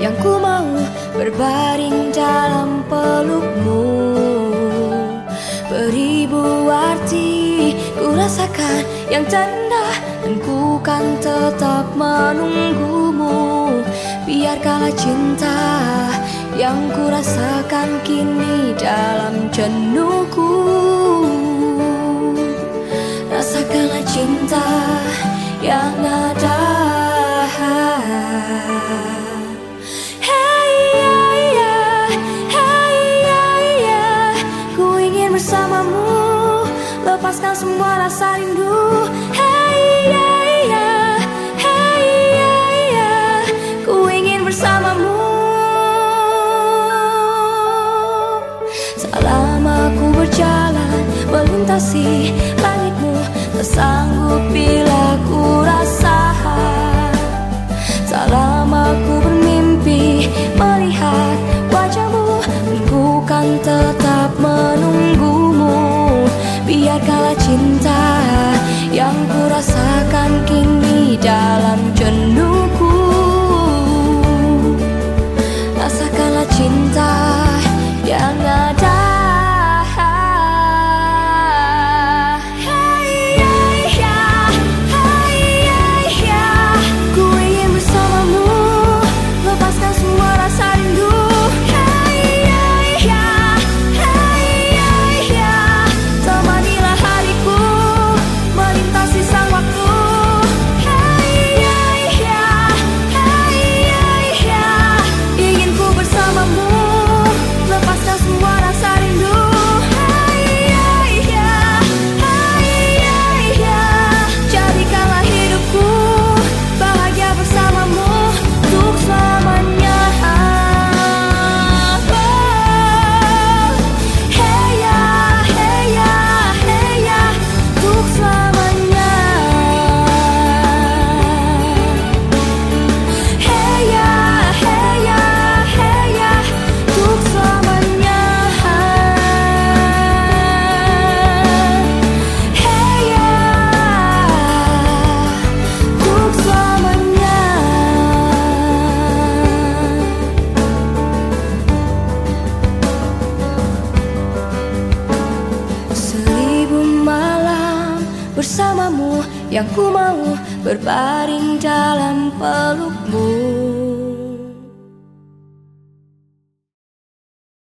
yang ku mau Berbaring dalam pelukmu. Beribu arti ku rasakan yang tanda Dan ku kan tetap menunggumu. Biarkanlah cinta yang ku rasakan kini dalam jenuhku. Lepaskan semua rasa rindu Hey yeah, yeah. Hey yeah, yeah. Ku ingin bersamamu Selama ku berjalan Melintasi langitmu Tersanggupi cinta Bersamamu yang ku mau Berbaring dalam pelukmu.